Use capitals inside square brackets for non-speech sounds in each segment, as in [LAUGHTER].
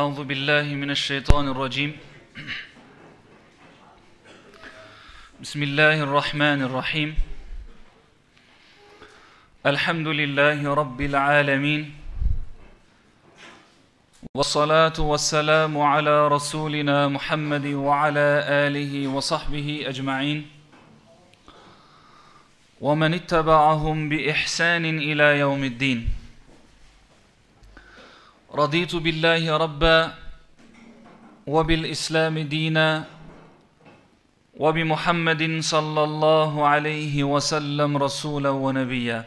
أعوذ بالله من الشيطان الرجيم. بسم الله الرحمن الرحيم. الحمد لله رب العالمين. والصلاة والسلام على رسولنا محمد وعلى آله وصحبه أجمعين. ومن اتبعهم بإحسان إلى يوم الدين. رضيت بالله ربا وبالإسلام دينا وبمحمد صلى الله عليه وسلم رسولا ونبيا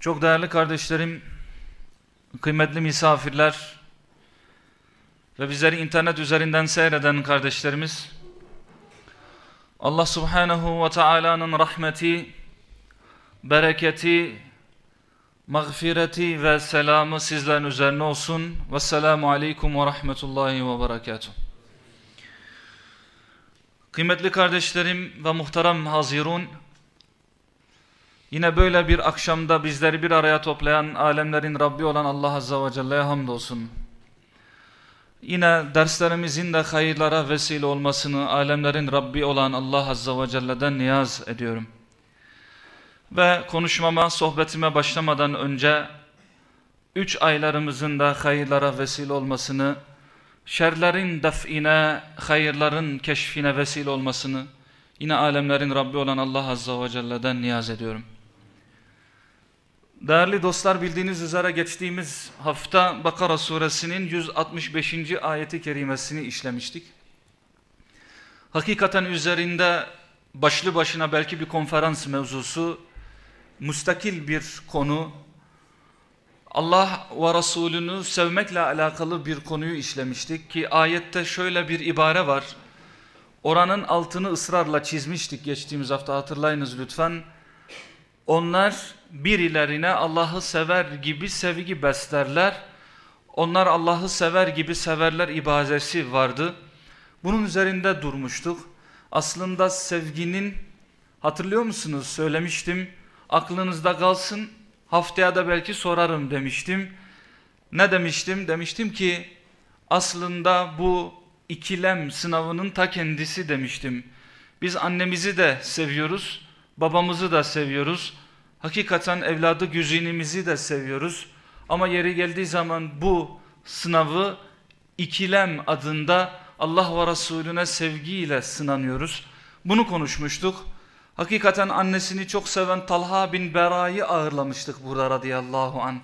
Çok değerli kardeşlerim, kıymetli misafirler ve bizleri internet üzerinden seyreden kardeşlerimiz, Allah subhanahu ve Taala'nın rahmeti, bereketi, mağfireti ve selamı sizlerin üzerine olsun. Vesselamu aleyküm ve rahmetullahi ve berekatuhu. Kıymetli kardeşlerim ve muhterem hazirun, yine böyle bir akşamda bizleri bir araya toplayan alemlerin Rabbi olan Allah Azze ve Celle'ye hamdolsun. Yine derslerimizin de hayırlara vesile olmasını alemlerin Rabbi olan Allah Azze ve Celle'den niyaz ediyorum. Ve konuşmama, sohbetime başlamadan önce üç aylarımızın da hayırlara vesile olmasını, şerlerin define, hayırların keşfine vesile olmasını yine alemlerin Rabbi olan Allah Azze ve Celle'den niyaz ediyorum. Değerli dostlar bildiğiniz üzere geçtiğimiz hafta Bakara suresinin 165. ayeti kerimesini işlemiştik. Hakikaten üzerinde başlı başına belki bir konferans mevzusu, müstakil bir konu, Allah ve Resulünü sevmekle alakalı bir konuyu işlemiştik ki ayette şöyle bir ibare var. Oranın altını ısrarla çizmiştik geçtiğimiz hafta hatırlayınız lütfen. Onlar birilerine Allah'ı sever gibi sevgi beslerler. Onlar Allah'ı sever gibi severler ibadesi vardı. Bunun üzerinde durmuştuk. Aslında sevginin hatırlıyor musunuz söylemiştim. Aklınızda kalsın haftaya da belki sorarım demiştim. Ne demiştim? Demiştim ki aslında bu ikilem sınavının ta kendisi demiştim. Biz annemizi de seviyoruz, babamızı da seviyoruz. Hakikaten evladı güzinimizi de seviyoruz. Ama yeri geldiği zaman bu sınavı ikilem adında Allah ve Resulüne sevgiyle sınanıyoruz. Bunu konuşmuştuk. Hakikaten annesini çok seven Talha bin Bera'yı ağırlamıştık burada radıyallahu an.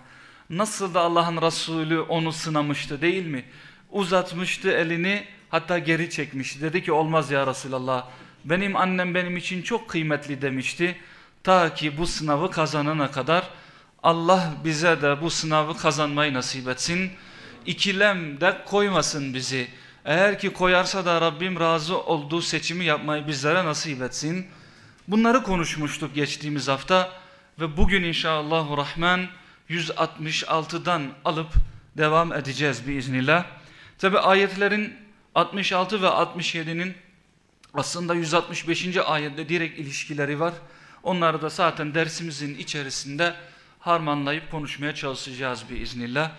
Nasıl da Allah'ın Resulü onu sınamıştı değil mi? Uzatmıştı elini hatta geri çekmişti. Dedi ki olmaz ya Resulallah. Benim annem benim için çok kıymetli demişti. Ta ki bu sınavı kazanana kadar Allah bize de bu sınavı kazanmayı nasip etsin. İkilem de koymasın bizi. Eğer ki koyarsa da Rabbim razı olduğu seçimi yapmayı bizlere nasip etsin. Bunları konuşmuştuk geçtiğimiz hafta ve bugün inşallahü rahman 166'dan alıp devam edeceğiz biiznillah. Tabi ayetlerin 66 ve 67'nin aslında 165. ayette direkt ilişkileri var. Onları da zaten dersimizin içerisinde harmanlayıp konuşmaya çalışacağız biiznillah.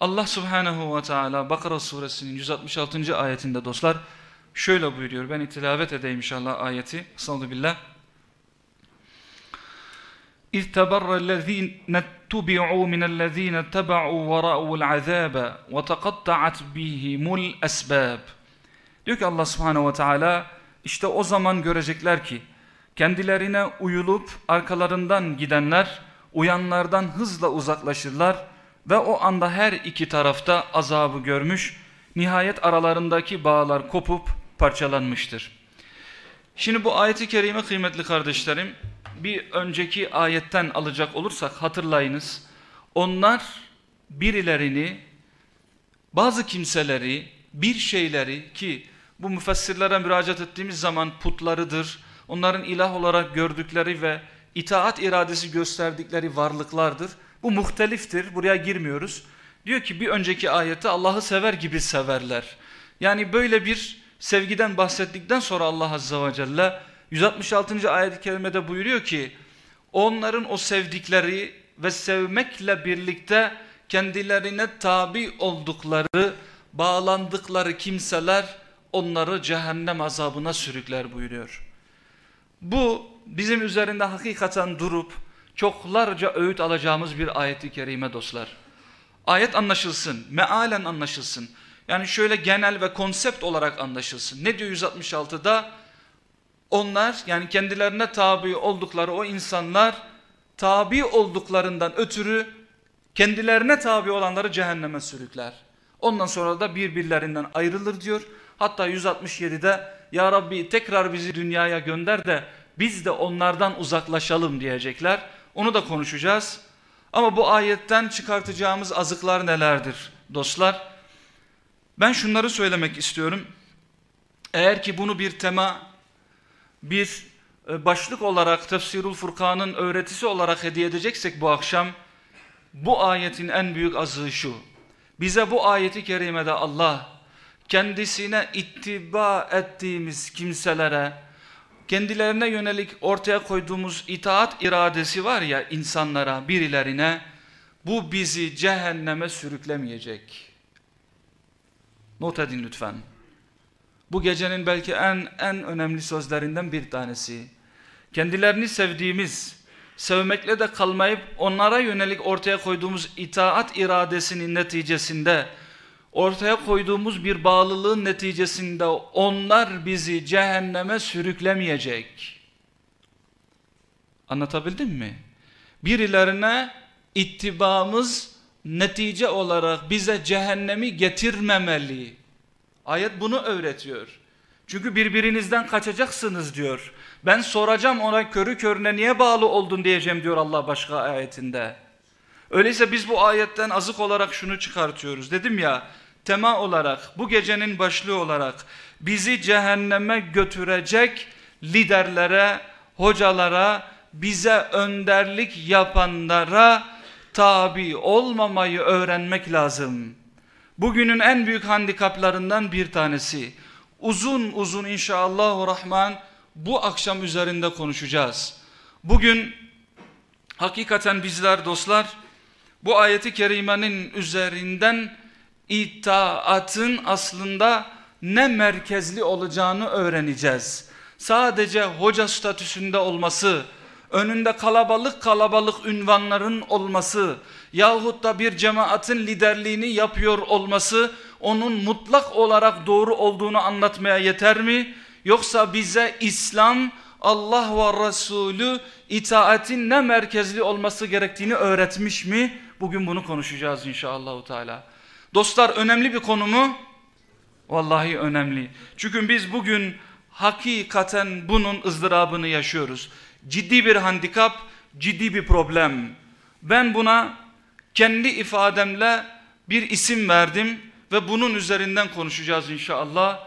Allah subhanehu ve teala Bakara suresinin 166. ayetinde dostlar şöyle buyuruyor. Ben tilavet edeyim inşallah ayeti. Sallallahu billah. إذ تبر الذين اتبعوا من الذين اتبعوا ورأوا العذاب وتقطعت بهم الأسباب Diyor ki Allah subhanehu ve teala işte o zaman görecekler ki kendilerine uyulup arkalarından gidenler uyanlardan hızla uzaklaşırlar ve o anda her iki tarafta azabı görmüş nihayet aralarındaki bağlar kopup parçalanmıştır. Şimdi bu ayeti kerime kıymetli kardeşlerim bir önceki ayetten alacak olursak hatırlayınız. Onlar birilerini, bazı kimseleri, bir şeyleri ki bu müfessirlere müracaat ettiğimiz zaman putlarıdır, onların ilah olarak gördükleri ve itaat iradesi gösterdikleri varlıklardır. Bu muhteliftir, buraya girmiyoruz. Diyor ki bir önceki ayette Allah'ı sever gibi severler. Yani böyle bir sevgiden bahsettikten sonra Allah Azze ve Celle 166. ayet-i kerimede buyuruyor ki onların o sevdikleri ve sevmekle birlikte kendilerine tabi oldukları, bağlandıkları kimseler onları cehennem azabına sürükler buyuruyor. Bu bizim üzerinde hakikaten durup çoklarca öğüt alacağımız bir ayeti kerime dostlar. Ayet anlaşılsın, mealen anlaşılsın. Yani şöyle genel ve konsept olarak anlaşılsın. Ne diyor 166'da? Onlar yani kendilerine tabi oldukları o insanlar tabi olduklarından ötürü kendilerine tabi olanları cehenneme sürükler. Ondan sonra da birbirlerinden ayrılır diyor. Hatta 167'de ya Rabbi tekrar bizi dünyaya gönder de biz de onlardan uzaklaşalım diyecekler. Onu da konuşacağız. Ama bu ayetten çıkartacağımız azıklar nelerdir dostlar? Ben şunları söylemek istiyorum. Eğer ki bunu bir tema, bir e, başlık olarak Tefsirul Furkan'ın öğretisi olarak hediye edeceksek bu akşam, bu ayetin en büyük azığı şu. Bize bu ayeti kerimede Allah kendisine ittiba ettiğimiz kimselere, kendilerine yönelik ortaya koyduğumuz itaat iradesi var ya insanlara, birilerine, bu bizi cehenneme sürüklemeyecek. Not edin lütfen. Bu gecenin belki en en önemli sözlerinden bir tanesi. Kendilerini sevdiğimiz, sevmekle de kalmayıp onlara yönelik ortaya koyduğumuz itaat iradesinin neticesinde ortaya koyduğumuz bir bağlılığın neticesinde onlar bizi cehenneme sürüklemeyecek. Anlatabildim mi? Birilerine ittibamız netice olarak bize cehennemi getirmemeli. Ayet bunu öğretiyor. Çünkü birbirinizden kaçacaksınız diyor. Ben soracağım ona körü körüne niye bağlı oldun diyeceğim diyor Allah başka ayetinde. Öyleyse biz bu ayetten azık olarak şunu çıkartıyoruz. Dedim ya tema olarak bu gecenin başlığı olarak bizi cehenneme götürecek liderlere, hocalara, bize önderlik yapanlara tabi olmamayı öğrenmek lazım. Bugünün en büyük handikaplarından bir tanesi. Uzun uzun inşallah rahman bu akşam üzerinde konuşacağız. Bugün hakikaten bizler dostlar bu ayeti kerimenin üzerinden itaatın aslında ne merkezli olacağını öğreneceğiz. Sadece hoca statüsünde olması, önünde kalabalık kalabalık ünvanların olması yahut da bir cemaatin liderliğini yapıyor olması onun mutlak olarak doğru olduğunu anlatmaya yeter mi? Yoksa bize İslam, Allah ve Resulü itaatin ne merkezli olması gerektiğini öğretmiş mi? Bugün bunu konuşacağız inşallah. Teala. Dostlar önemli bir konu mu? Vallahi önemli. Çünkü biz bugün hakikaten bunun ızdırabını yaşıyoruz. Ciddi bir handikap, ciddi bir problem. Ben buna kendi ifademle bir isim verdim ve bunun üzerinden konuşacağız inşallah.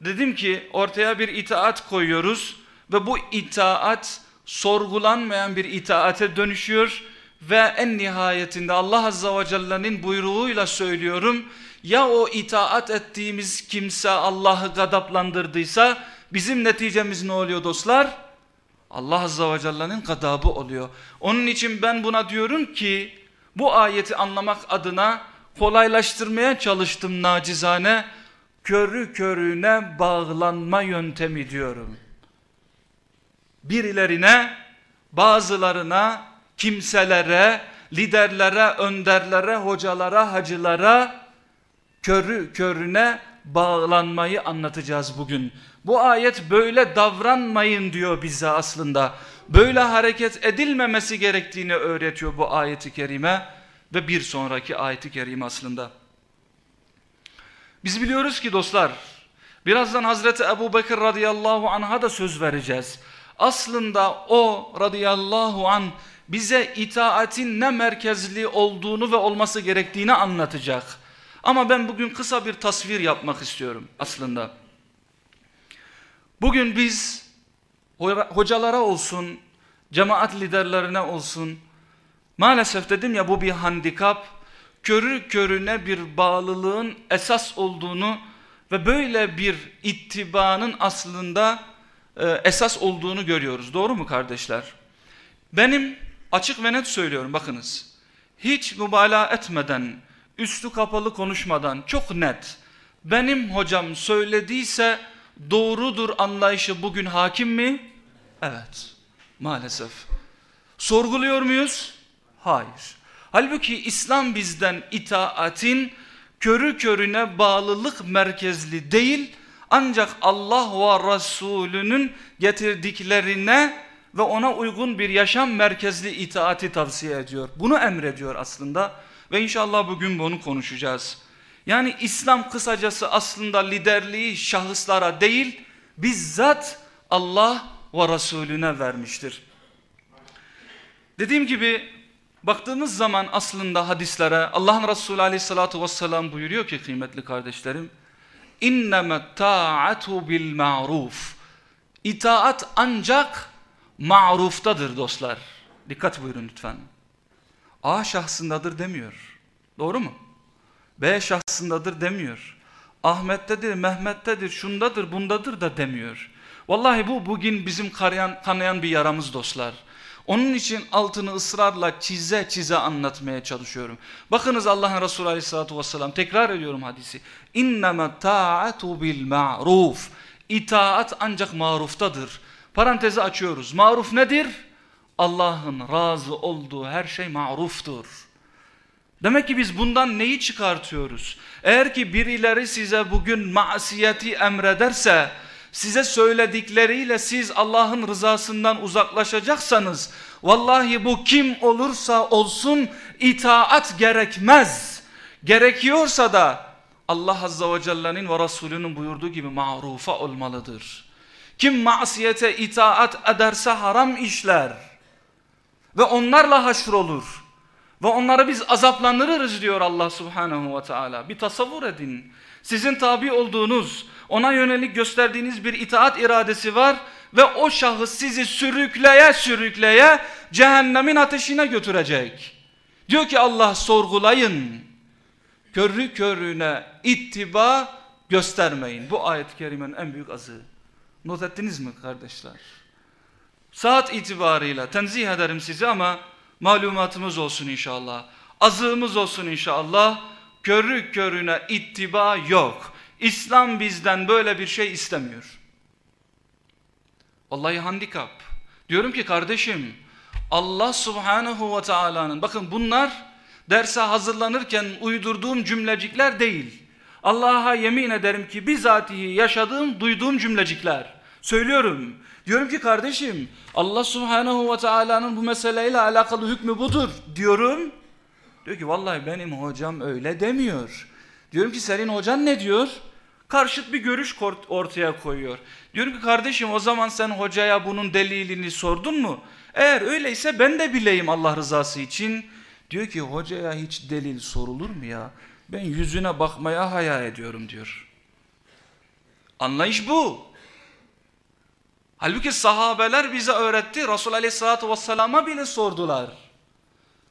Dedim ki ortaya bir itaat koyuyoruz ve bu itaat sorgulanmayan bir itaate dönüşüyor ve en nihayetinde Allah Azza ve Celle'nin buyruğuyla söylüyorum ya o itaat ettiğimiz kimse Allah'ı gadaplandırdıysa bizim neticemiz ne oluyor dostlar? Allah Azza ve Celle'nin gadabı oluyor. Onun için ben buna diyorum ki bu ayeti anlamak adına kolaylaştırmaya çalıştım nacizane. Körü körüne bağlanma yöntemi diyorum. Birilerine, bazılarına, kimselere, liderlere, önderlere, hocalara, hacılara körü körüne bağlanmayı anlatacağız bugün. Bu ayet böyle davranmayın diyor bize aslında. Böyle hareket edilmemesi gerektiğini öğretiyor bu ayeti kerime ve bir sonraki ayeti kerime aslında. Biz biliyoruz ki dostlar birazdan Hazreti Ebu Bekir radıyallahu anh'a da söz vereceğiz. Aslında o radıyallahu an bize itaatin ne merkezli olduğunu ve olması gerektiğini anlatacak. Ama ben bugün kısa bir tasvir yapmak istiyorum aslında. Bugün biz hocalara olsun, cemaat liderlerine olsun, maalesef dedim ya bu bir handikap, körü körüne bir bağlılığın esas olduğunu ve böyle bir ittibanın aslında e, esas olduğunu görüyoruz. Doğru mu kardeşler? Benim açık ve net söylüyorum bakınız. hiç mübalağa etmeden, üstü kapalı konuşmadan çok net benim hocam söylediyse doğrudur anlayışı bugün hakim mi? Evet maalesef. Sorguluyor muyuz? Hayır. Halbuki İslam bizden itaatin körü körüne bağlılık merkezli değil ancak Allah ve Resulünün getirdiklerine ve ona uygun bir yaşam merkezli itaati tavsiye ediyor. Bunu emrediyor aslında ve inşallah bugün bunu konuşacağız. Yani İslam kısacası aslında liderliği şahıslara değil bizzat Allah ve Resulüne vermiştir. Dediğim gibi baktığımız zaman aslında hadislere Allah'ın Resulü aleyhissalatu vesselam buyuruyor ki kıymetli kardeşlerim اِنَّمَا تَاعَةُ بِالْمَعْرُوفِ İtaat ancak ma'ruftadır dostlar. Dikkat buyurun lütfen. A şahsındadır demiyor. Doğru mu? B şahsındadır demiyor. Ahmet'tedir, Mehmet'tedir, şundadır, bundadır da demiyor. Vallahi bu bugün bizim kanayan, kanayan bir yaramız dostlar. Onun için altını ısrarla çize çize anlatmaya çalışıyorum. Bakınız Allah'ın Resulü Aleyhisselatü Vesselam tekrar ediyorum hadisi. İnnemâ ta'atu bil ma'ruf. İtaat ancak maruftadır. Parantezi açıyoruz. Maruf nedir? Allah'ın razı olduğu her şey maruftur. Demek ki biz bundan neyi çıkartıyoruz? Eğer ki birileri size bugün masiyeti emrederse, size söyledikleriyle siz Allah'ın rızasından uzaklaşacaksanız, vallahi bu kim olursa olsun itaat gerekmez. Gerekiyorsa da Allah Azze ve Celle'nin ve Resulünün buyurduğu gibi marufa olmalıdır. Kim masiyete itaat ederse haram işler ve onlarla haşrolur. Ve onları biz azaplandırırız diyor Allah subhanehu ve teala. Bir tasavvur edin. Sizin tabi olduğunuz, ona yönelik gösterdiğiniz bir itaat iradesi var ve o şahıs sizi sürükleye sürükleye cehennemin ateşine götürecek. Diyor ki Allah sorgulayın. Körlü körüne ittiba göstermeyin. Bu ayet-i kerimenin en büyük azı. Not ettiniz mi kardeşler? Saat itibarıyla tenzih ederim sizi ama malumatımız olsun inşallah. Azığımız olsun inşallah. Körü körüne ittiba yok. İslam bizden böyle bir şey istemiyor. Vallahi handikap. Diyorum ki kardeşim Allah subhanahu ve Taala'nın bakın bunlar derse hazırlanırken uydurduğum cümlecikler değil. Allah'a yemin ederim ki bizatihi yaşadığım, duyduğum cümlecikler. Söylüyorum. Diyorum ki kardeşim Allah subhanahu ve teala'nın bu meseleyle alakalı hükmü budur diyorum. Diyor ki vallahi benim hocam öyle demiyor. Diyorum ki senin hocan ne diyor? Karşıt bir görüş ortaya koyuyor. Diyorum ki kardeşim o zaman sen hocaya bunun delilini sordun mu? Eğer öyleyse ben de bileyim Allah rızası için. Diyor ki hocaya hiç delil sorulur mu ya? Ben yüzüne bakmaya hayal ediyorum diyor. Anlayış bu. Halbuki sahabeler bize öğretti. Resul Aleyhisselatü Vesselam'a bile sordular.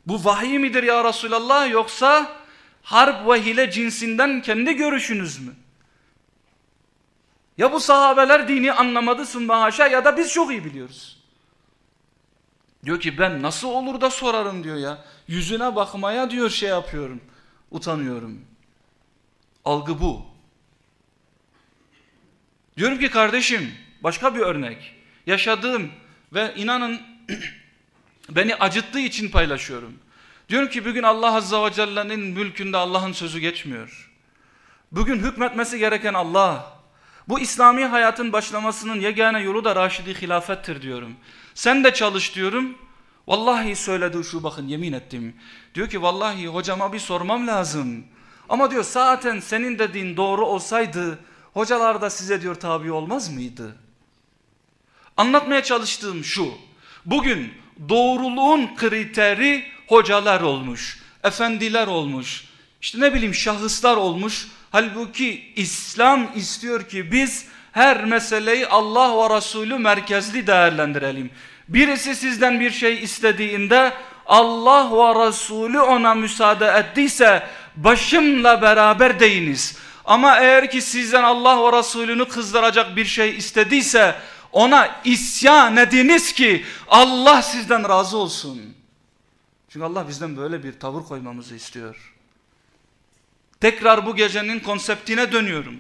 Bu vahiy midir ya Resulallah yoksa harp ve hile cinsinden kendi görüşünüz mü? Ya bu sahabeler dini anlamadı haşa ya da biz çok iyi biliyoruz. Diyor ki ben nasıl olur da sorarım diyor ya. Yüzüne bakmaya diyor şey yapıyorum. Utanıyorum. Algı bu. Diyorum ki kardeşim Başka bir örnek. Yaşadığım ve inanın [CLEARS THROAT] beni acıttığı için paylaşıyorum. Diyorum ki bugün Allah Azza ve Celle'nin mülkünde Allah'ın sözü geçmiyor. Bugün hükmetmesi gereken Allah. Bu İslami hayatın başlamasının yegane yolu da Raşidi hilafettir diyorum. Sen de çalış diyorum. Vallahi söyledi şu bakın yemin ettim. Diyor ki vallahi hocama bir sormam lazım. Ama diyor zaten senin dediğin doğru olsaydı hocalar da size diyor tabi olmaz mıydı? Anlatmaya çalıştığım şu. Bugün doğruluğun kriteri hocalar olmuş, efendiler olmuş, işte ne bileyim şahıslar olmuş. Halbuki İslam istiyor ki biz her meseleyi Allah ve Resulü merkezli değerlendirelim. Birisi sizden bir şey istediğinde Allah ve Resulü ona müsaade ettiyse başımla beraber deyiniz. Ama eğer ki sizden Allah ve Resulünü kızdıracak bir şey istediyse ona isyan ediniz ki Allah sizden razı olsun. Çünkü Allah bizden böyle bir tavır koymamızı istiyor. Tekrar bu gecenin konseptine dönüyorum.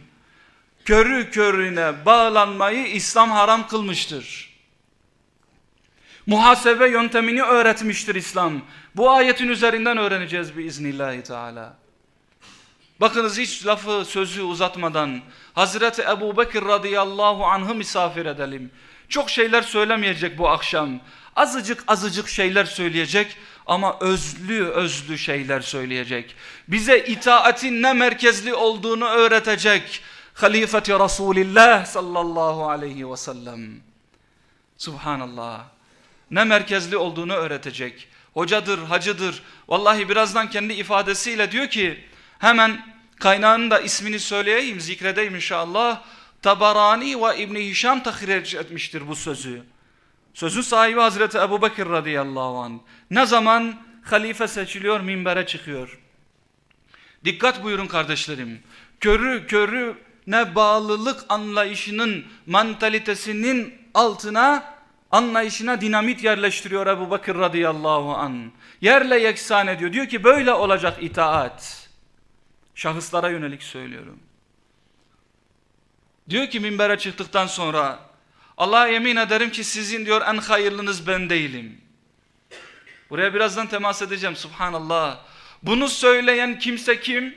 Körü körüne bağlanmayı İslam haram kılmıştır. Muhasebe yöntemini öğretmiştir İslam. Bu ayetin üzerinden öğreneceğiz biiznillahi teala. Bakınız hiç lafı sözü uzatmadan Hazreti Ebu Bekir radıyallahu anh'ı misafir edelim. Çok şeyler söylemeyecek bu akşam. Azıcık azıcık şeyler söyleyecek ama özlü özlü şeyler söyleyecek. Bize itaatin ne merkezli olduğunu öğretecek. Halifeti Resulillah sallallahu aleyhi ve sellem. Subhanallah. Ne merkezli olduğunu öğretecek. Hocadır, hacıdır. Vallahi birazdan kendi ifadesiyle diyor ki hemen kaynağının da ismini söyleyeyim, zikredeyim inşallah. Tabarani ve İbni Hişam tahric etmiştir bu sözü. Sözün sahibi Hazreti Ebu Bekir radıyallahu anh. Ne zaman halife seçiliyor minbere çıkıyor. Dikkat buyurun kardeşlerim. Körü körü ne bağlılık anlayışının mantalitesinin altına anlayışına dinamit yerleştiriyor Ebu Bakır radıyallahu an. Yerle yeksan ediyor. Diyor ki böyle olacak itaat. Şahıslara yönelik söylüyorum. Diyor ki minbere çıktıktan sonra Allah'a yemin ederim ki sizin diyor en hayırlınız ben değilim. Buraya birazdan temas edeceğim subhanallah. Bunu söyleyen kimse kim?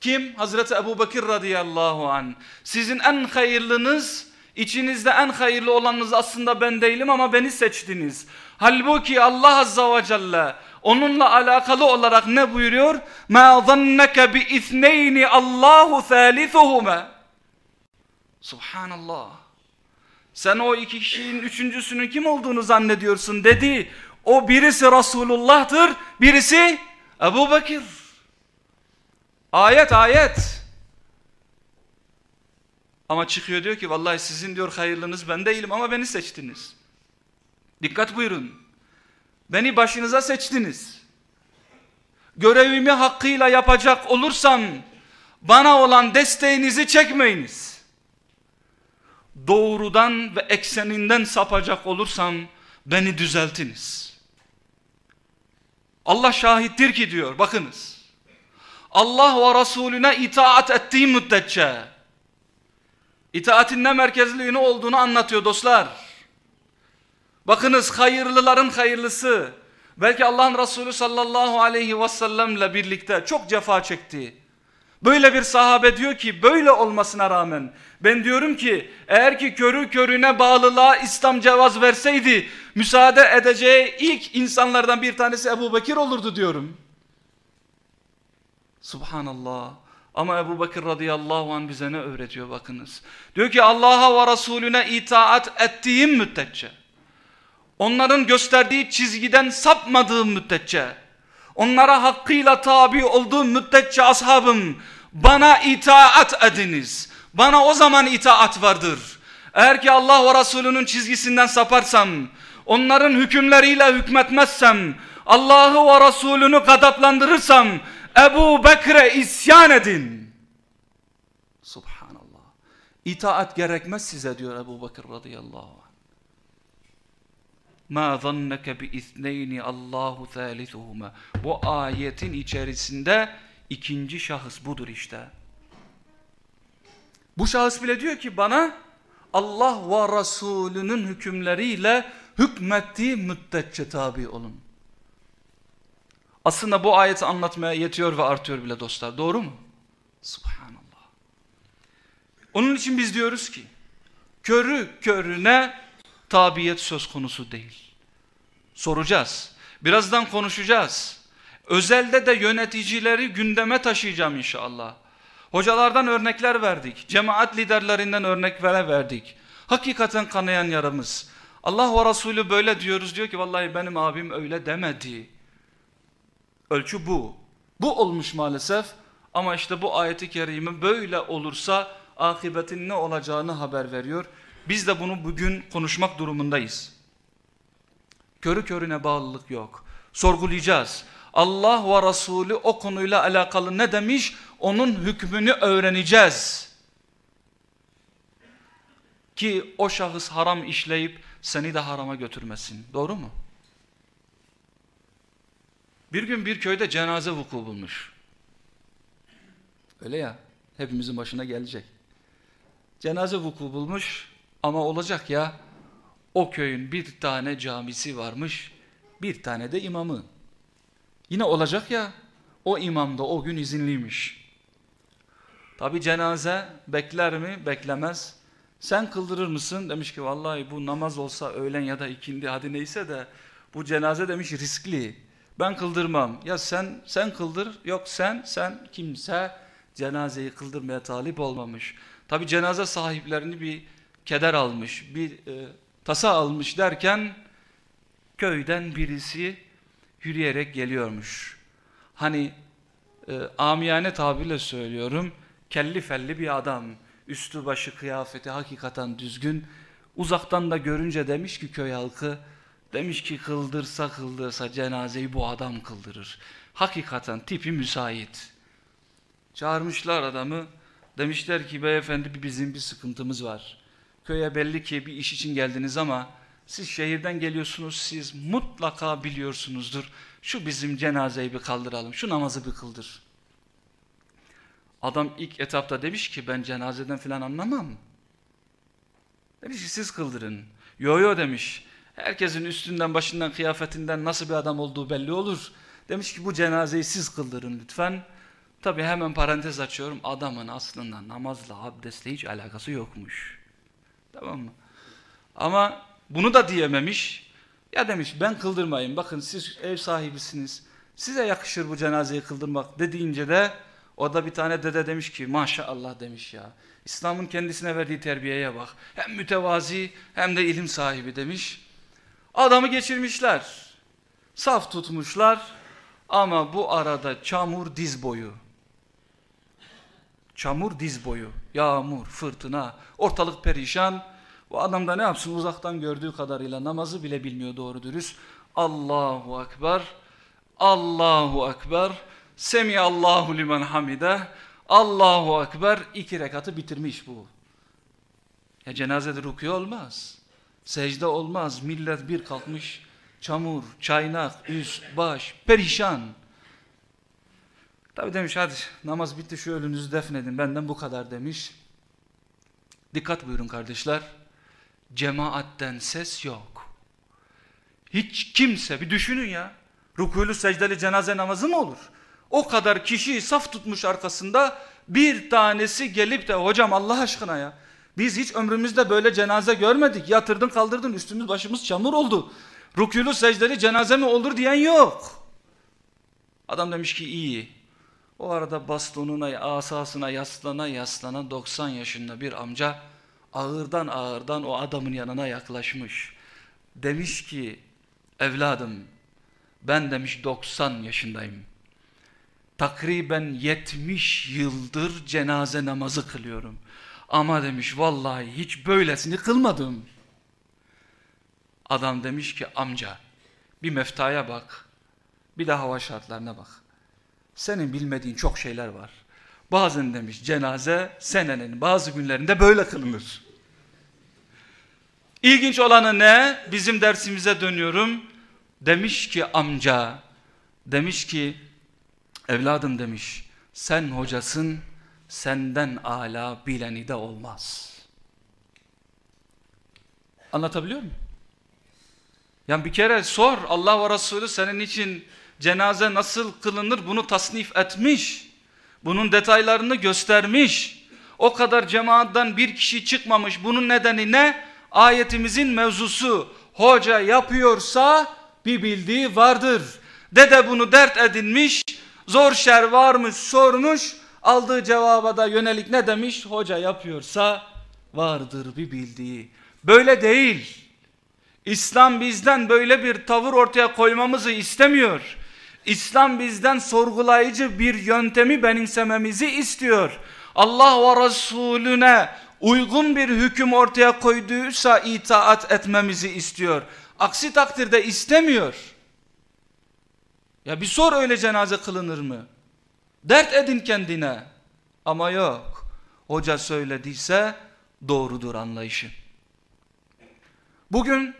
Kim? Hazreti Ebu Bakır radıyallahu an. Sizin en hayırlınız, içinizde en hayırlı olanınız aslında ben değilim ama beni seçtiniz. Halbuki Allah azza ve celle onunla alakalı olarak ne buyuruyor? مَا ظَنَّكَ بِإِثْنَيْنِ اللّٰهُ ثَالِثُهُمَا Subhanallah. Sen o iki kişinin üçüncüsünün kim olduğunu zannediyorsun dedi. O birisi Resulullah'tır, birisi Ebu Bekir. Ayet ayet. Ama çıkıyor diyor ki vallahi sizin diyor hayırlınız ben değilim ama beni seçtiniz. Dikkat buyurun. Beni başınıza seçtiniz. Görevimi hakkıyla yapacak olursam bana olan desteğinizi çekmeyiniz. Doğrudan ve ekseninden sapacak olursam beni düzeltiniz. Allah şahittir ki diyor bakınız. Allah ve Resulüne itaat ettiği müddetçe itaatin ne merkezliğini olduğunu anlatıyor dostlar. Bakınız hayırlıların hayırlısı belki Allah'ın Resulü sallallahu aleyhi ve sellemle birlikte çok cefa çekti. Böyle bir sahabe diyor ki böyle olmasına rağmen ben diyorum ki eğer ki körü körüne bağlılığa İslam cevaz verseydi müsaade edeceği ilk insanlardan bir tanesi Ebu Bekir olurdu diyorum. Subhanallah. Ama Ebu Bekir radıyallahu anh bize ne öğretiyor bakınız. Diyor ki Allah'a ve Resulüne itaat ettiğim müddetçe, onların gösterdiği çizgiden sapmadığım müddetçe, onlara hakkıyla tabi olduğum müddetçe ashabım, bana itaat ediniz. Bana o zaman itaat vardır. Eğer ki Allah ve Resulünün çizgisinden saparsam, onların hükümleriyle hükmetmezsem, Allah'ı ve Resulünü gadaplandırırsam, Ebu Bekir'e isyan edin. Subhanallah. İtaat gerekmez size diyor Ebu Bekir radıyallahu anh. Ma zanneke bi ithneyni Allahu thalithuhuma. Bu ayetin içerisinde ikinci şahıs budur işte. Bu şahıs bile diyor ki bana Allah ve Resulünün hükümleriyle hükmettiği müddetçe tabi olun. Aslında bu ayeti anlatmaya yetiyor ve artıyor bile dostlar. Doğru mu? Subhanallah. Onun için biz diyoruz ki körü körüne tabiyet söz konusu değil. Soracağız. Birazdan konuşacağız. Özelde de yöneticileri gündeme taşıyacağım inşallah. Hocalardan örnekler verdik. Cemaat liderlerinden örnekler verdik. Hakikaten kanayan yaramız. Allah ve Resulü böyle diyoruz diyor ki vallahi benim abim öyle demedi. Ölçü bu. Bu olmuş maalesef ama işte bu ayeti kerime böyle olursa akıbetin ne olacağını haber veriyor. Biz de bunu bugün konuşmak durumundayız. Körü körüne bağlılık yok. Sorgulayacağız. Allah ve Resulü o konuyla alakalı ne demiş onun hükmünü öğreneceğiz. Ki o şahıs haram işleyip seni de harama götürmesin. Doğru mu? Bir gün bir köyde cenaze vuku bulmuş. Öyle ya, hepimizin başına gelecek. Cenaze vuku bulmuş ama olacak ya, o köyün bir tane camisi varmış, bir tane de imamı. Yine olacak ya, o imam da o gün izinliymiş. Tabi cenaze bekler mi? Beklemez. Sen kıldırır mısın? Demiş ki vallahi bu namaz olsa öğlen ya da ikindi hadi neyse de bu cenaze demiş riskli. Ben kıldırmam. Ya sen sen kıldır. Yok sen sen kimse cenazeyi kıldırmaya talip olmamış. Tabi cenaze sahiplerini bir keder almış, bir e, tasa almış derken köyden birisi yürüyerek geliyormuş. Hani e, amiyane tabirle söylüyorum, kelli felli bir adam, üstü başı kıyafeti hakikaten düzgün, uzaktan da görünce demiş ki köy halkı, demiş ki kıldırsa kıldırsa cenazeyi bu adam kıldırır. Hakikaten tipi müsait. Çağırmışlar adamı, demişler ki beyefendi bizim bir sıkıntımız var. Köye belli ki bir iş için geldiniz ama siz şehirden geliyorsunuz, siz mutlaka biliyorsunuzdur. Şu bizim cenazeyi bir kaldıralım, şu namazı bir kıldır. Adam ilk etapta demiş ki ben cenazeden filan anlamam. Demiş ki siz kıldırın. Yo yo demiş. Herkesin üstünden başından kıyafetinden nasıl bir adam olduğu belli olur. Demiş ki bu cenazeyi siz kıldırın lütfen. Tabi hemen parantez açıyorum. Adamın aslında namazla abdestle hiç alakası yokmuş. Tamam mı? Ama bunu da diyememiş. Ya demiş ben kıldırmayayım. Bakın siz ev sahibisiniz. Size yakışır bu cenazeyi kıldırmak dediğince de o da bir tane dede demiş ki maşallah demiş ya. İslam'ın kendisine verdiği terbiyeye bak. Hem mütevazi hem de ilim sahibi demiş. Adamı geçirmişler. Saf tutmuşlar. Ama bu arada çamur diz boyu. Çamur diz boyu. Yağmur, fırtına, ortalık perişan. Bu adam da ne yapsın uzaktan gördüğü kadarıyla namazı bile bilmiyor doğru dürüst. Allahu Ekber, Allahu Ekber, Semiyallahu limen hamide, Allahu Ekber iki rekatı bitirmiş bu. Ya cenazede rukiye olmaz. Secde olmaz. Millet bir kalkmış çamur, çaynak, üst, baş, perişan. Tabi demiş hadi namaz bitti şu ölünüzü defnedin benden bu kadar demiş. Dikkat buyurun kardeşler. Cemaatten ses yok. Hiç kimse bir düşünün ya. Rukûlü secdeli cenaze namazı mı olur? O kadar kişiyi saf tutmuş arkasında bir tanesi gelip de hocam Allah aşkına ya. Biz hiç ömrümüzde böyle cenaze görmedik. Yatırdın kaldırdın üstümüz başımız çamur oldu. Rükûlü secdeli cenaze mi olur diyen yok. Adam demiş ki iyi. O arada bastonuna asasına yaslana yaslana 90 yaşında bir amca ağırdan ağırdan o adamın yanına yaklaşmış. Demiş ki evladım ben demiş 90 yaşındayım. Takriben 70 yıldır cenaze namazı kılıyorum. Ama demiş vallahi hiç böylesini kılmadım. Adam demiş ki amca bir meftaya bak bir de hava şartlarına bak. Senin bilmediğin çok şeyler var. Bazen demiş cenaze senenin bazı günlerinde böyle kılınır. İlginç olanı ne? Bizim dersimize dönüyorum. Demiş ki amca, demiş ki evladım demiş sen hocasın senden ala bileni de olmaz. Anlatabiliyor muyum? Yani bir kere sor Allah ve Resulü senin için cenaze nasıl kılınır bunu tasnif etmiş. Bunun detaylarını göstermiş. O kadar cemaatten bir kişi çıkmamış. Bunun nedeni ne? Ayetimizin mevzusu. Hoca yapıyorsa bir bildiği vardır. Dede bunu dert edinmiş. Zor şer varmış sormuş. Aldığı cevaba da yönelik ne demiş? Hoca yapıyorsa vardır bir bildiği. Böyle değil. İslam bizden böyle bir tavır ortaya koymamızı istemiyor. İslam bizden sorgulayıcı bir yöntemi benimsememizi istiyor. Allah ve Resulüne uygun bir hüküm ortaya koyduysa itaat etmemizi istiyor. Aksi takdirde istemiyor. Ya bir sor öyle cenaze kılınır mı? Dert edin kendine. Ama yok. Hoca söylediyse doğrudur anlayışı. Bugün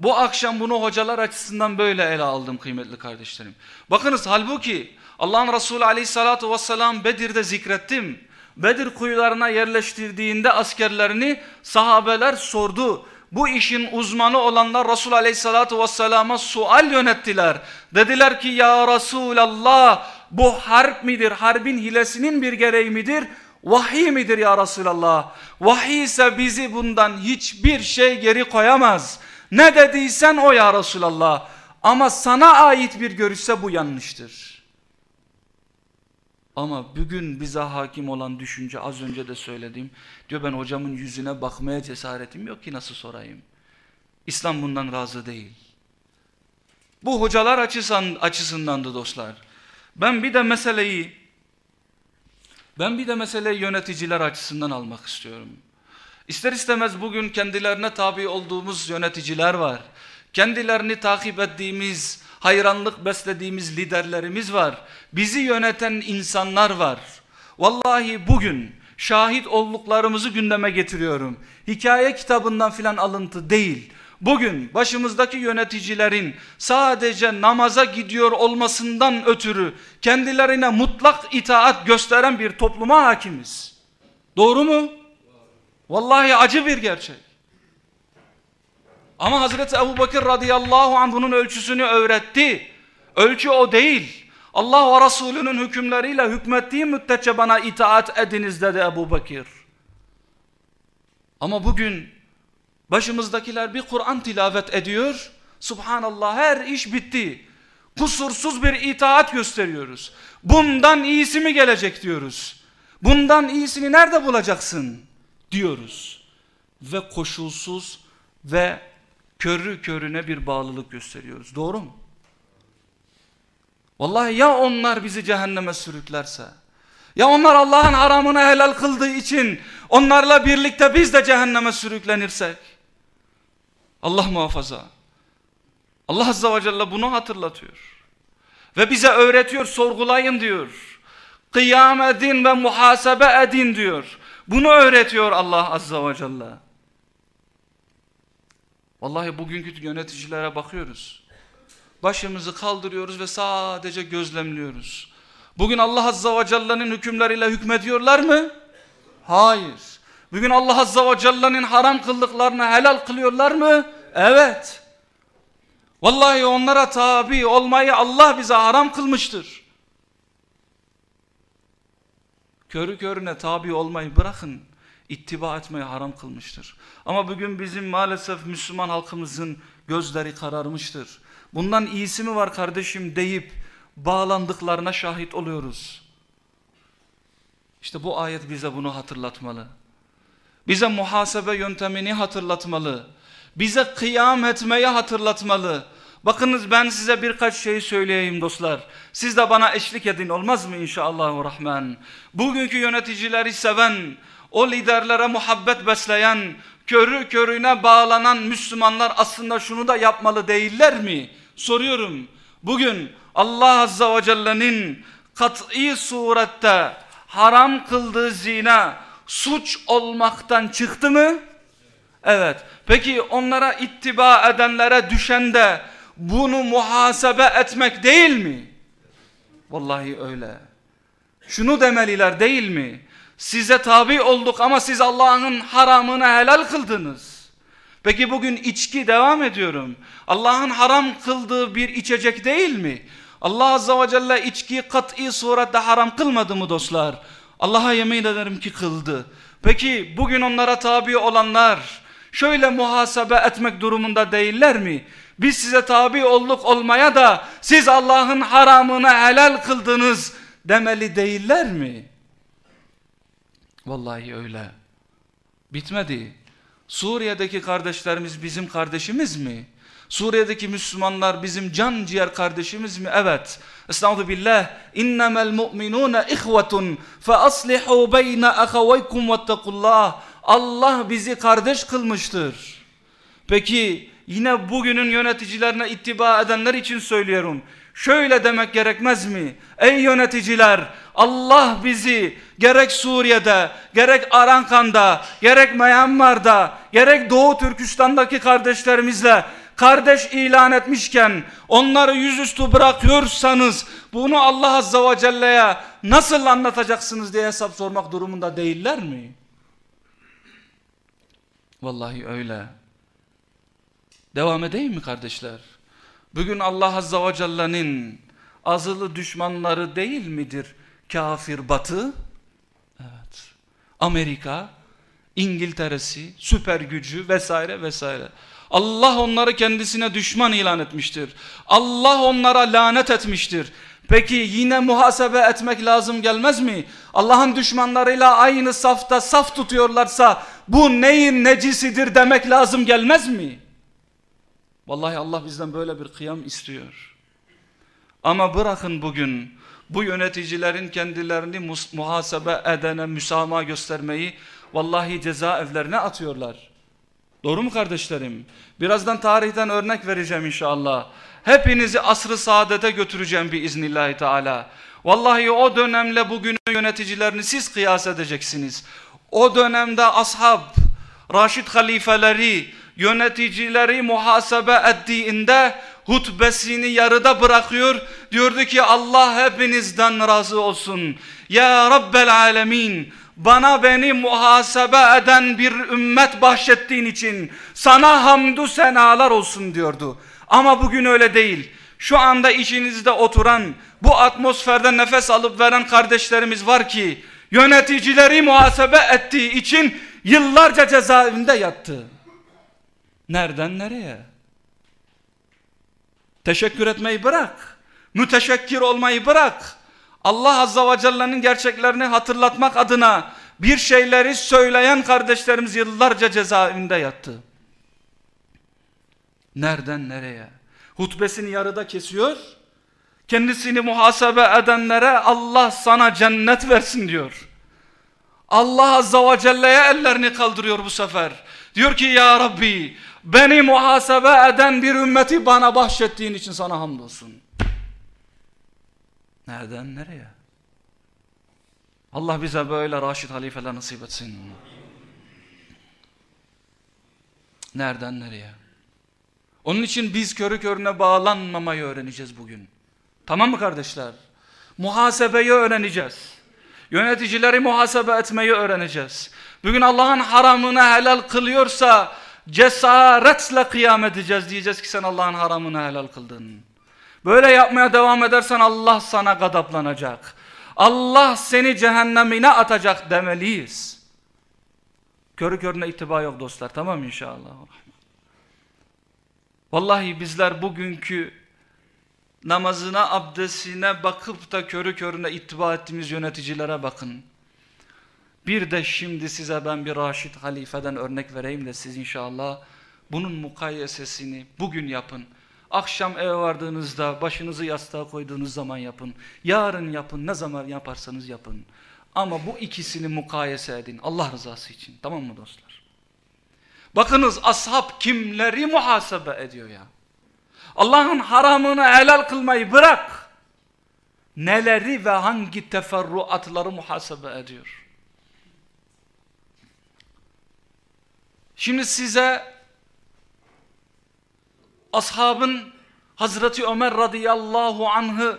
Bu akşam bunu hocalar açısından böyle ele aldım kıymetli kardeşlerim. Bakınız halbuki Allah'ın Resulü aleyhissalatu vesselam Bedir'de zikrettim. Bedir kuyularına yerleştirdiğinde askerlerini sahabeler sordu. Bu işin uzmanı olanlar Resul aleyhissalatu vesselama sual yönettiler. Dediler ki ya Resulallah bu harp midir? Harbin hilesinin bir gereği midir? Vahiy midir ya Resulallah? Vahiy ise bizi bundan hiçbir şey geri koyamaz. Ne dediysen o ya Resulallah. Ama sana ait bir görüşse bu yanlıştır. Ama bugün bize hakim olan düşünce az önce de söyledim. Diyor ben hocamın yüzüne bakmaya cesaretim yok ki nasıl sorayım. İslam bundan razı değil. Bu hocalar açısından, açısındandı dostlar. Ben bir de meseleyi ben bir de meseleyi yöneticiler açısından almak istiyorum. İster istemez bugün kendilerine tabi olduğumuz yöneticiler var. Kendilerini takip ettiğimiz, hayranlık beslediğimiz liderlerimiz var. Bizi yöneten insanlar var. Vallahi bugün şahit olduklarımızı gündeme getiriyorum. Hikaye kitabından filan alıntı değil. Bugün başımızdaki yöneticilerin sadece namaza gidiyor olmasından ötürü kendilerine mutlak itaat gösteren bir topluma hakimiz. Doğru mu? Vallahi acı bir gerçek. Ama Hazreti Ebu Bakır radıyallahu anh bunun ölçüsünü öğretti. Ölçü o değil. Allah ve Resulünün hükümleriyle hükmettiği müddetçe bana itaat ediniz dedi Ebu Bakır. Ama bugün başımızdakiler bir Kur'an tilavet ediyor. Subhanallah her iş bitti. Kusursuz bir itaat gösteriyoruz. Bundan iyisi mi gelecek diyoruz. Bundan iyisini nerede bulacaksın diyoruz. Ve koşulsuz ve körü körüne bir bağlılık gösteriyoruz. Doğru mu? Vallahi ya onlar bizi cehenneme sürüklerse, ya onlar Allah'ın haramını helal kıldığı için onlarla birlikte biz de cehenneme sürüklenirsek, Allah muhafaza. Allah Azze ve Celle bunu hatırlatıyor. Ve bize öğretiyor, sorgulayın diyor. Kıyam edin ve muhasebe edin diyor. Bunu öğretiyor Allah Azze ve Celle. Vallahi bugünkü yöneticilere bakıyoruz. Başımızı kaldırıyoruz ve sadece gözlemliyoruz. Bugün Allah Azza ve Celle'nin hükümleriyle hükmediyorlar mı? Hayır. Bugün Allah Azza ve Celle'nin haram kıldıklarını helal kılıyorlar mı? Evet. Vallahi onlara tabi olmayı Allah bize haram kılmıştır. Körü körüne tabi olmayı bırakın ittiba etmeyi haram kılmıştır. Ama bugün bizim maalesef Müslüman halkımızın gözleri kararmıştır. Bundan iyisi mi var kardeşim deyip bağlandıklarına şahit oluyoruz. İşte bu ayet bize bunu hatırlatmalı. Bize muhasebe yöntemini hatırlatmalı. Bize kıyam etmeyi hatırlatmalı. Bakınız ben size birkaç şey söyleyeyim dostlar. Siz de bana eşlik edin olmaz mı inşallahurrahman. Bugünkü yöneticileri seven, o liderlere muhabbet besleyen, körü körüne bağlanan Müslümanlar aslında şunu da yapmalı değiller mi? Soruyorum. Bugün Allah Azza ve Celle'nin kat'i surette haram kıldığı zina suç olmaktan çıktı mı? Evet. Peki onlara ittiba edenlere düşen de bunu muhasebe etmek değil mi? Vallahi öyle. Şunu demeliler değil mi? Size tabi olduk ama siz Allah'ın haramını helal kıldınız. Peki bugün içki devam ediyorum. Allah'ın haram kıldığı bir içecek değil mi? Allah Azza ve Celle içkiyi kat'i surette haram kılmadı mı dostlar? Allah'a yemin ederim ki kıldı. Peki bugün onlara tabi olanlar şöyle muhasebe etmek durumunda değiller mi? Biz size tabi olduk olmaya da siz Allah'ın haramını helal kıldınız demeli değiller mi? Vallahi öyle. Bitmedi. Suriye'deki kardeşlerimiz bizim kardeşimiz mi? Suriye'deki Müslümanlar bizim can ciğer kardeşimiz mi? Evet. Estağfurullah billah. İnnemel mu'minune ihvetun fe aslihu beyne ahavaykum vettekullah. Allah bizi kardeş kılmıştır. Peki yine bugünün yöneticilerine ittiba edenler için söylüyorum. Şöyle demek gerekmez mi? Ey yöneticiler Allah bizi gerek Suriye'de, gerek Arankan'da, gerek Myanmar'da, gerek Doğu Türkistan'daki kardeşlerimizle kardeş ilan etmişken onları yüzüstü bırakıyorsanız bunu Allah Azza ve Celle'ye nasıl anlatacaksınız diye hesap sormak durumunda değiller mi? Vallahi öyle. Devam edeyim mi kardeşler? Bugün Allah Azza ve Celle'nin azılı düşmanları değil midir kafir batı? Evet. Amerika, İngiltere'si, süper gücü vesaire vesaire. Allah onları kendisine düşman ilan etmiştir. Allah onlara lanet etmiştir. Peki yine muhasebe etmek lazım gelmez mi? Allah'ın düşmanlarıyla aynı safta saf tutuyorlarsa bu neyin necisidir demek lazım gelmez mi? Vallahi Allah bizden böyle bir kıyam istiyor. Ama bırakın bugün bu yöneticilerin kendilerini muhasebe edene müsamaha göstermeyi vallahi cezaevlerine atıyorlar. Doğru mu kardeşlerim? Birazdan tarihten örnek vereceğim inşallah. Hepinizi asrı saadete götüreceğim bir iznillahi teala. Vallahi o dönemle bugünün yöneticilerini siz kıyas edeceksiniz. O dönemde ashab, Raşid halifeleri, yöneticileri muhasebe ettiğinde hutbesini yarıda bırakıyor. Diyordu ki Allah hepinizden razı olsun. Ya Rabbel Alemin bana beni muhasebe eden bir ümmet bahşettiğin için sana hamdü senalar olsun diyordu. Ama bugün öyle değil. Şu anda içinizde oturan bu atmosferde nefes alıp veren kardeşlerimiz var ki yöneticileri muhasebe ettiği için yıllarca cezaevinde yattı. Nereden nereye? Teşekkür etmeyi bırak. Müteşekkir olmayı bırak. Allah Azza ve Celle'nin gerçeklerini hatırlatmak adına bir şeyleri söyleyen kardeşlerimiz yıllarca cezaevinde yattı. Nereden nereye? Hutbesini yarıda kesiyor. Kendisini muhasebe edenlere Allah sana cennet versin diyor. Allah Azza ve Celle'ye ellerini kaldırıyor bu sefer. Diyor ki ya Rabbi beni muhasebe eden bir ümmeti bana bahşettiğin için sana hamdolsun. Nereden nereye? Allah bize böyle raşid halifeler nasip etsin. Nereden nereye? Onun için biz körü körüne bağlanmamayı öğreneceğiz bugün. Tamam mı kardeşler? Muhasebeyi öğreneceğiz. Yöneticileri muhasebe etmeyi öğreneceğiz. Bugün Allah'ın haramını helal kılıyorsa cesaretle kıyam edeceğiz. Diyeceğiz ki sen Allah'ın haramını helal kıldın. Böyle yapmaya devam edersen Allah sana gadaplanacak. Allah seni cehennemine atacak demeliyiz. Körü körüne ittiba yok dostlar tamam inşallah. Vallahi bizler bugünkü namazına, abdestine bakıp da körü körüne ittiba ettiğimiz yöneticilere bakın. Bir de şimdi size ben bir Raşid halifeden örnek vereyim de siz inşallah bunun mukayesesini bugün yapın. Akşam eve vardığınızda başınızı yastığa koyduğunuz zaman yapın. Yarın yapın ne zaman yaparsanız yapın. Ama bu ikisini mukayese edin Allah rızası için tamam mı dostlar? Bakınız ashab kimleri muhasebe ediyor ya. Allah'ın haramını helal kılmayı bırak. Neleri ve hangi teferruatları muhasebe ediyor. Şimdi size ashabın Hazreti Ömer radıyallahu anh'ı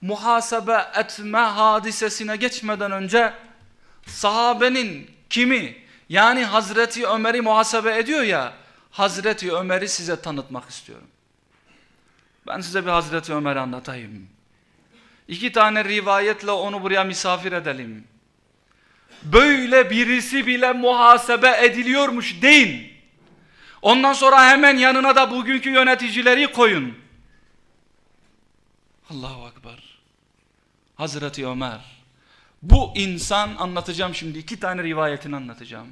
muhasebe etme hadisesine geçmeden önce sahabenin kimi yani Hazreti Ömer'i muhasebe ediyor ya Hazreti Ömer'i size tanıtmak istiyorum. Ben size bir Hazreti Ömer'i anlatayım. İki tane rivayetle onu buraya misafir edelim. Böyle birisi bile muhasebe ediliyormuş deyin. Ondan sonra hemen yanına da bugünkü yöneticileri koyun. Allahu Akbar. Hazreti Ömer. Bu insan anlatacağım şimdi iki tane rivayetini anlatacağım.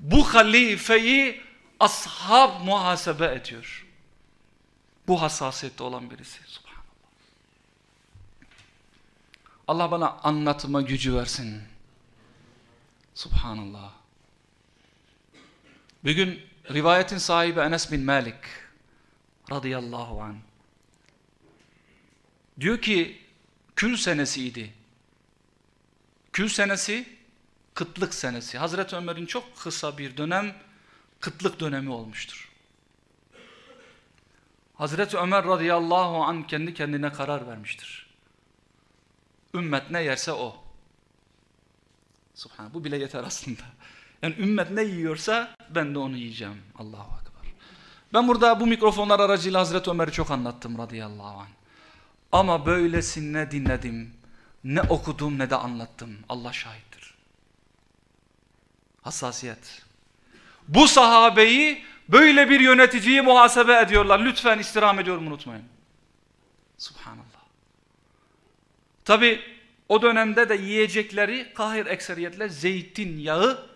Bu halifeyi ashab muhasebe ediyor. Bu hassasiyette olan birisi. Subhanallah. Allah bana anlatma gücü versin. Subhanallah. Bugün rivayetin sahibi Enes bin Malik radıyallahu an. Diyor ki kül senesiydi. Kül senesi kıtlık senesi. Hazreti Ömer'in çok kısa bir dönem kıtlık dönemi olmuştur. Hazreti Ömer radıyallahu an kendi kendine karar vermiştir. Ümmet ne yerse o. Subhan bu bile yeter aslında. Yani ümmet ne yiyorsa ben de onu yiyeceğim. Allahu Ekber. Ben burada bu mikrofonlar aracıyla Hazreti Ömer'i çok anlattım radıyallahu anh. Ama böylesine dinledim. Ne okudum ne de anlattım. Allah şahittir. Hassasiyet. Bu sahabeyi böyle bir yöneticiyi muhasebe ediyorlar. Lütfen istirham ediyorum unutmayın. Subhanallah. Tabi o dönemde de yiyecekleri kahir ekseriyetle zeytinyağı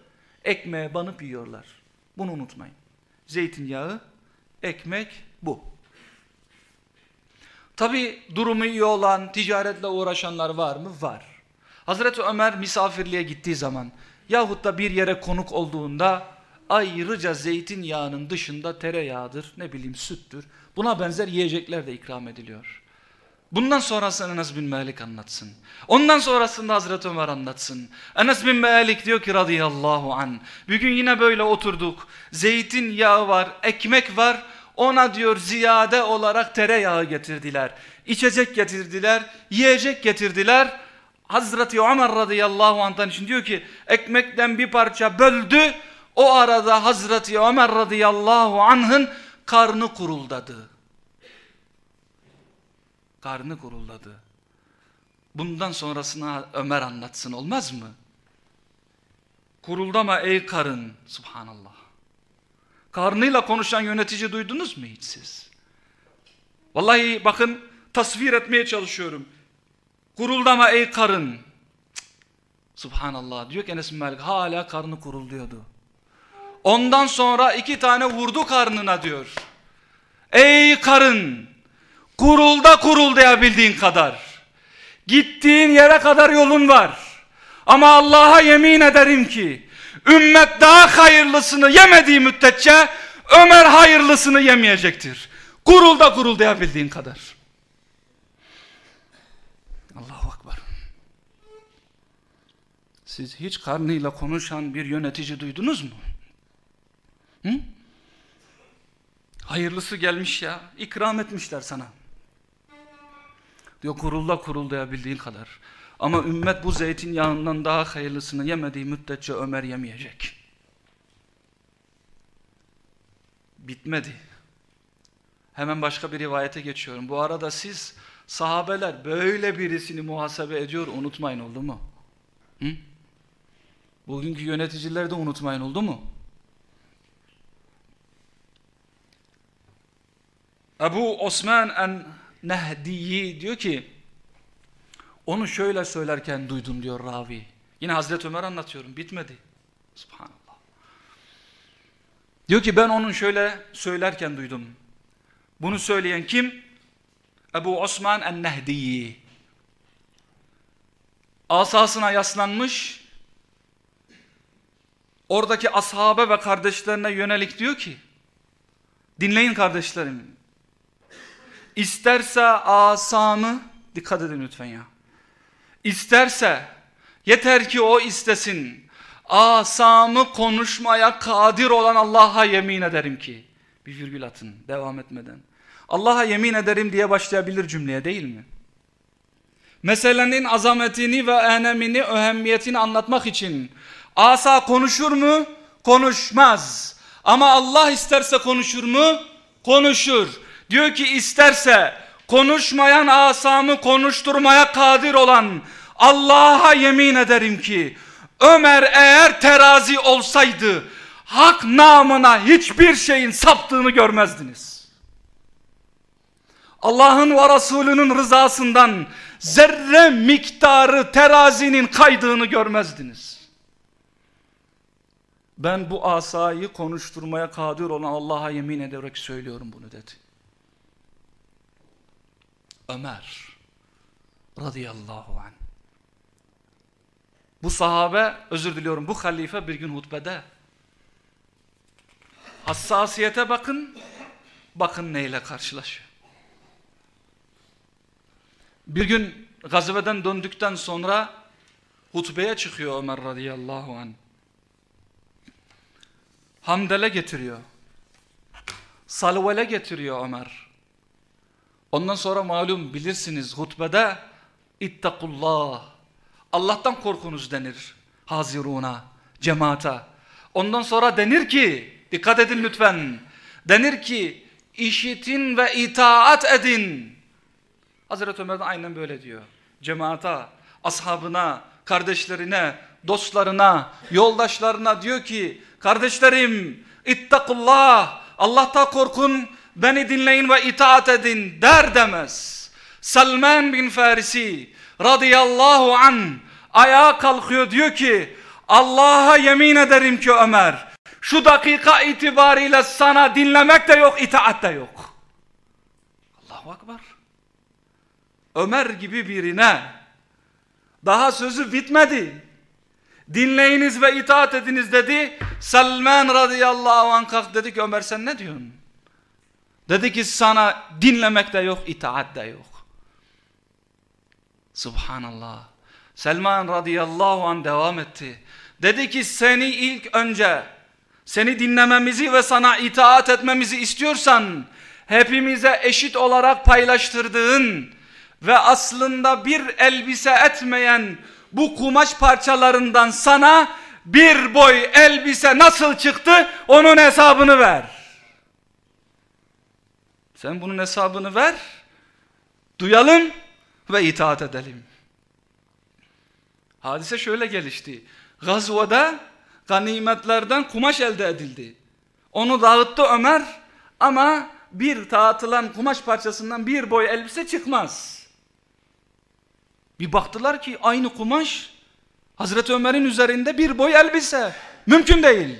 ekmeğe banıp yiyorlar. Bunu unutmayın. Zeytinyağı, ekmek bu. Tabi durumu iyi olan, ticaretle uğraşanlar var mı? Var. Hazreti Ömer misafirliğe gittiği zaman yahut da bir yere konuk olduğunda ayrıca zeytinyağının dışında tereyağıdır, ne bileyim süttür. Buna benzer yiyecekler de ikram ediliyor. Bundan sonrasını Enes bin Malik anlatsın. Ondan sonrasında Hazreti Ömer anlatsın. Enes bin Malik diyor ki radıyallahu an. Bir gün yine böyle oturduk. Zeytinyağı var, ekmek var. Ona diyor ziyade olarak tereyağı getirdiler. İçecek getirdiler, yiyecek getirdiler. Hazreti Ömer radıyallahu anh'tan için diyor ki ekmekten bir parça böldü. O arada Hazreti Ömer radıyallahu anh'ın karnı kuruldadı. Karnı kuruldadı. Bundan sonrasına Ömer anlatsın olmaz mı? Kuruldama ey karın. Subhanallah. Karnıyla konuşan yönetici duydunuz mu hiç siz? Vallahi bakın tasvir etmeye çalışıyorum. Kuruldama ey karın. Cık. Subhanallah diyor ki Enes Malik hala karnı kurulduyordu. Ondan sonra iki tane vurdu karnına diyor. Ey karın kurulda kuruldayabildiğin kadar. Gittiğin yere kadar yolun var. Ama Allah'a yemin ederim ki ümmet daha hayırlısını yemediği müddetçe Ömer hayırlısını yemeyecektir. Kurulda kuruldayabildiğin kadar. Allahu Akbar. Siz hiç karnıyla konuşan bir yönetici duydunuz mu? Hı? Hayırlısı gelmiş ya. ikram etmişler sana. Diyor kurulda kuruldayabildiğin kadar. Ama ümmet bu zeytinyağından daha hayırlısını yemediği müddetçe Ömer yemeyecek. Bitmedi. Hemen başka bir rivayete geçiyorum. Bu arada siz sahabeler böyle birisini muhasebe ediyor unutmayın oldu mu? Hı? Bugünkü yöneticileri de unutmayın oldu mu? Ebu Osman en-Nehdiyi diyor ki onu şöyle söylerken duydum diyor ravi. Yine Hazreti Ömer anlatıyorum bitmedi. Subhanallah. Diyor ki ben onun şöyle söylerken duydum. Bunu söyleyen kim? Ebu Osman en-Nehdiyi. Asasına yaslanmış. Oradaki ashabe ve kardeşlerine yönelik diyor ki dinleyin kardeşlerim İsterse asamı, dikkat edin lütfen ya. İsterse, yeter ki o istesin. Asamı konuşmaya kadir olan Allah'a yemin ederim ki. Bir virgül atın, devam etmeden. Allah'a yemin ederim diye başlayabilir cümleye değil mi? Meselenin azametini ve önemini, öhemmiyetini anlatmak için asa konuşur mu? Konuşmaz. Ama Allah isterse konuşur mu? Konuşur. Diyor ki isterse konuşmayan asamı konuşturmaya kadir olan Allah'a yemin ederim ki Ömer eğer terazi olsaydı hak namına hiçbir şeyin saptığını görmezdiniz. Allah'ın ve Resulünün rızasından zerre miktarı terazinin kaydığını görmezdiniz. Ben bu asayı konuşturmaya kadir olan Allah'a yemin ederek söylüyorum bunu dedi. Ömer radıyallahu anh. Bu sahabe, özür diliyorum bu halife bir gün hutbede hassasiyete bakın, bakın neyle karşılaşıyor. Bir gün gazveden döndükten sonra hutbeye çıkıyor Ömer radıyallahu anh. Hamdele getiriyor. Salvele getiriyor Ömer Ondan sonra malum bilirsiniz hutbede ittakullah. Allah'tan korkunuz denir haziruna, cemaata. Ondan sonra denir ki, dikkat edin lütfen, denir ki işitin ve itaat edin. Hazreti Ömer de aynen böyle diyor. Cemaata, ashabına, kardeşlerine, dostlarına, yoldaşlarına diyor ki, kardeşlerim ittakullah, Allah'ta korkun, beni dinleyin ve itaat edin der demez. Salman bin Farisi radıyallahu an ayağa kalkıyor diyor ki Allah'a yemin ederim ki Ömer şu dakika itibariyle sana dinlemek de yok itaat de yok. Allahu Akbar. Ömer gibi birine daha sözü bitmedi. Dinleyiniz ve itaat ediniz dedi. Salman radıyallahu anh kalk dedi ki Ömer sen ne diyorsun? Dedi ki sana dinlemek de yok, itaat de yok. Subhanallah. Selman radıyallahu anh devam etti. Dedi ki seni ilk önce seni dinlememizi ve sana itaat etmemizi istiyorsan hepimize eşit olarak paylaştırdığın ve aslında bir elbise etmeyen bu kumaş parçalarından sana bir boy elbise nasıl çıktı onun hesabını ver. Sen bunun hesabını ver. Duyalım ve itaat edelim. Hadise şöyle gelişti. Gazvada ganimetlerden kumaş elde edildi. Onu dağıttı Ömer ama bir dağıtılan kumaş parçasından bir boy elbise çıkmaz. Bir baktılar ki aynı kumaş Hazreti Ömer'in üzerinde bir boy elbise. Mümkün değil.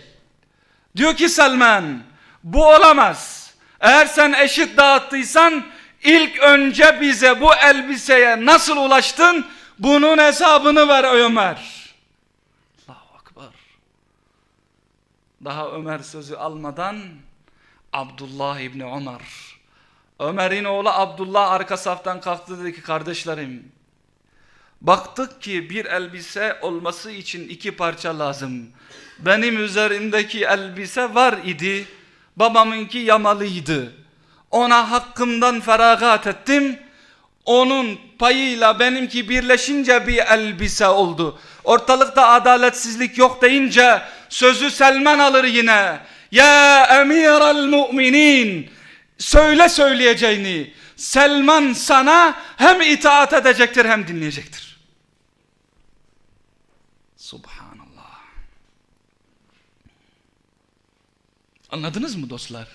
Diyor ki Selman bu olamaz. Eğer sen eşit dağıttıysan ilk önce bize bu elbiseye nasıl ulaştın bunun hesabını ver Ömer. Allahu Akbar. Daha Ömer sözü almadan Abdullah İbni Ömer. Ömer'in oğlu Abdullah arka saftan kalktı dedi ki kardeşlerim baktık ki bir elbise olması için iki parça lazım. Benim üzerimdeki elbise var idi. Babamınki yamalıydı. Ona hakkımdan feragat ettim. Onun payıyla benimki birleşince bir elbise oldu. Ortalıkta adaletsizlik yok deyince sözü Selman alır yine. Ya emiral müminin söyle söyleyeceğini. Selman sana hem itaat edecektir hem dinleyecektir. Subhanallah. Anladınız mı dostlar?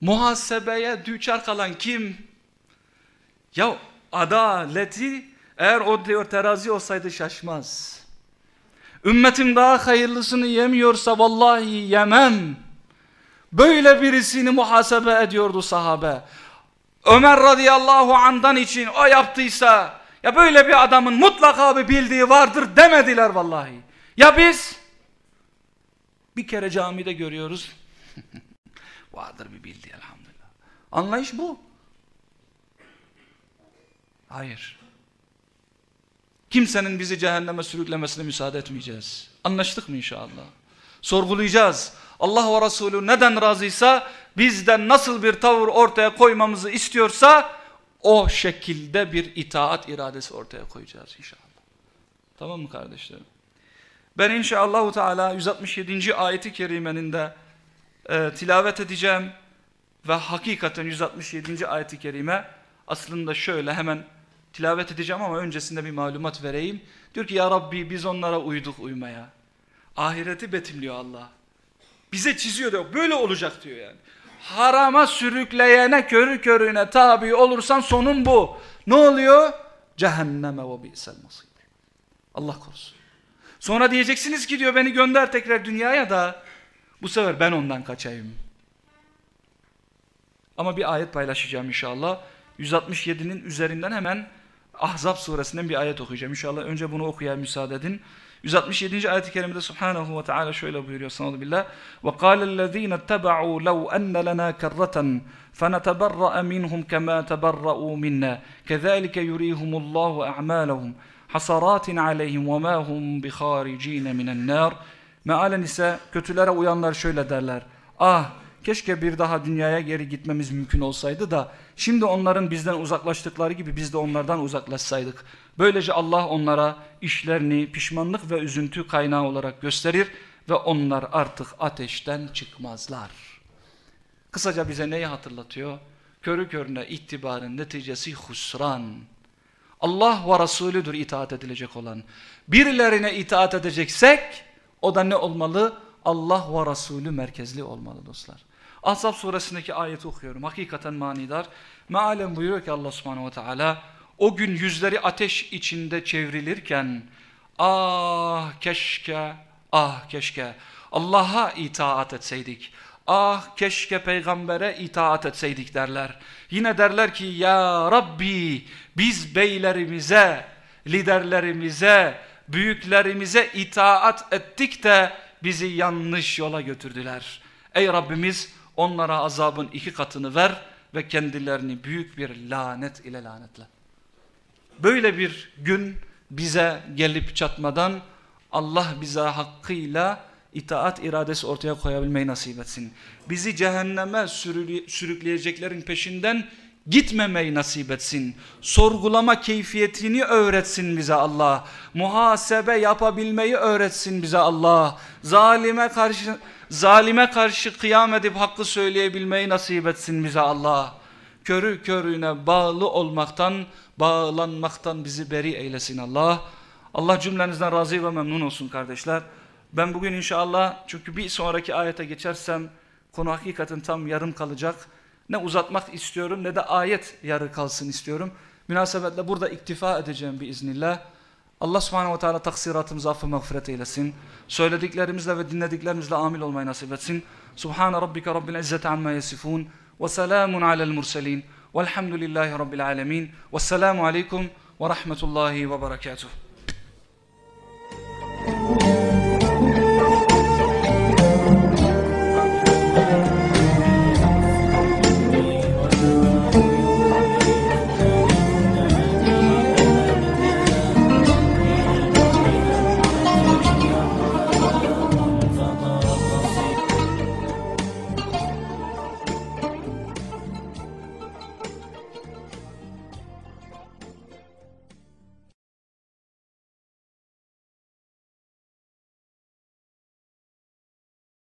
Muhasebeye düçar kalan kim? Ya adaleti eğer o diyor terazi olsaydı şaşmaz. Ümmetim daha hayırlısını yemiyorsa vallahi yemem. Böyle birisini muhasebe ediyordu sahabe. Ömer radıyallahu andan için o yaptıysa ya böyle bir adamın mutlaka bir bildiği vardır demediler vallahi. Ya biz bir kere camide görüyoruz. [LAUGHS] vardır bir bildiği elhamdülillah. Anlayış bu. Hayır. Kimsenin bizi cehenneme sürüklemesine müsaade etmeyeceğiz. Anlaştık mı inşallah? Sorgulayacağız. Allah ve Resulü neden razıysa bizden nasıl bir tavır ortaya koymamızı istiyorsa o şekilde bir itaat iradesi ortaya koyacağız inşallah. Tamam mı kardeşlerim? Ben inşallah Teala 167. ayeti kerimenin de e, tilavet edeceğim ve hakikaten 167. ayeti kerime aslında şöyle hemen tilavet edeceğim ama öncesinde bir malumat vereyim. Diyor ki ya Rabbi biz onlara uyduk uymaya. Ahireti betimliyor Allah. Bize çiziyor diyor. Böyle olacak diyor yani. Harama sürükleyene körü körüne tabi olursan sonun bu. Ne oluyor? Cehenneme ve bi'sel masir. Allah korusun. Sonra diyeceksiniz ki diyor beni gönder tekrar dünyaya da bu sefer ben ondan kaçayım. Ama bir ayet paylaşacağım inşallah. 167'nin üzerinden hemen Ahzab suresinden bir ayet okuyacağım. İnşallah önce bunu okuya müsaade edin. 167. ayet-i kerimede Subhanahu ve Teala şöyle buyuruyor sanallahu billah. Ve kâlellezîne teba'û lev enne lenâ kerraten feneteberra'e minhum kemâ teberra'û minnâ. Kezâlike yurîhumullâhu a'mâlehum hasaratin aleyhim ve ma hum biharicine minen nar. Mealen ise kötülere uyanlar şöyle derler. Ah keşke bir daha dünyaya geri gitmemiz mümkün olsaydı da şimdi onların bizden uzaklaştıkları gibi biz de onlardan uzaklaşsaydık. Böylece Allah onlara işlerini pişmanlık ve üzüntü kaynağı olarak gösterir ve onlar artık ateşten çıkmazlar. Kısaca bize neyi hatırlatıyor? Körü körüne itibarın neticesi husran. Allah ve Resulüdür itaat edilecek olan. Birilerine itaat edeceksek o da ne olmalı? Allah ve Resulü merkezli olmalı dostlar. Ahzab suresindeki ayeti okuyorum. Hakikaten manidar. Mealen buyuruyor ki Allah subhanehu ve teala o gün yüzleri ateş içinde çevrilirken ah keşke ah keşke Allah'a itaat etseydik. Ah keşke peygambere itaat etseydik derler. Yine derler ki ya Rabbi biz beylerimize, liderlerimize, büyüklerimize itaat ettik de bizi yanlış yola götürdüler. Ey Rabbimiz onlara azabın iki katını ver ve kendilerini büyük bir lanet ile lanetle. Böyle bir gün bize gelip çatmadan Allah bize hakkıyla itaat iradesi ortaya koyabilmeyi nasip etsin. Bizi cehenneme sürükleyeceklerin peşinden gitmemeyi nasip etsin. Sorgulama keyfiyetini öğretsin bize Allah. Muhasebe yapabilmeyi öğretsin bize Allah. Zalime karşı zalime karşı kıyam edip hakkı söyleyebilmeyi nasip etsin bize Allah. Körü körüne bağlı olmaktan, bağlanmaktan bizi beri eylesin Allah. Allah cümlenizden razı ve memnun olsun kardeşler. Ben bugün inşallah çünkü bir sonraki ayete geçersem konu hakikaten tam yarım kalacak. Ne uzatmak istiyorum ne de ayet yarı kalsın istiyorum. Münasebetle burada iktifa edeceğim bir iznillah. Allah subhanehu ve teala taksiratımızı affı mağfiret eylesin. Söylediklerimizle ve dinlediklerimizle amil olmayı nasip etsin. Subhane rabbike rabbil izzeti amma yasifun. Ve selamun alel murselin. Velhamdülillahi rabbil alemin. Vesselamu aleyküm ve rahmetullahi ve berekatuhu.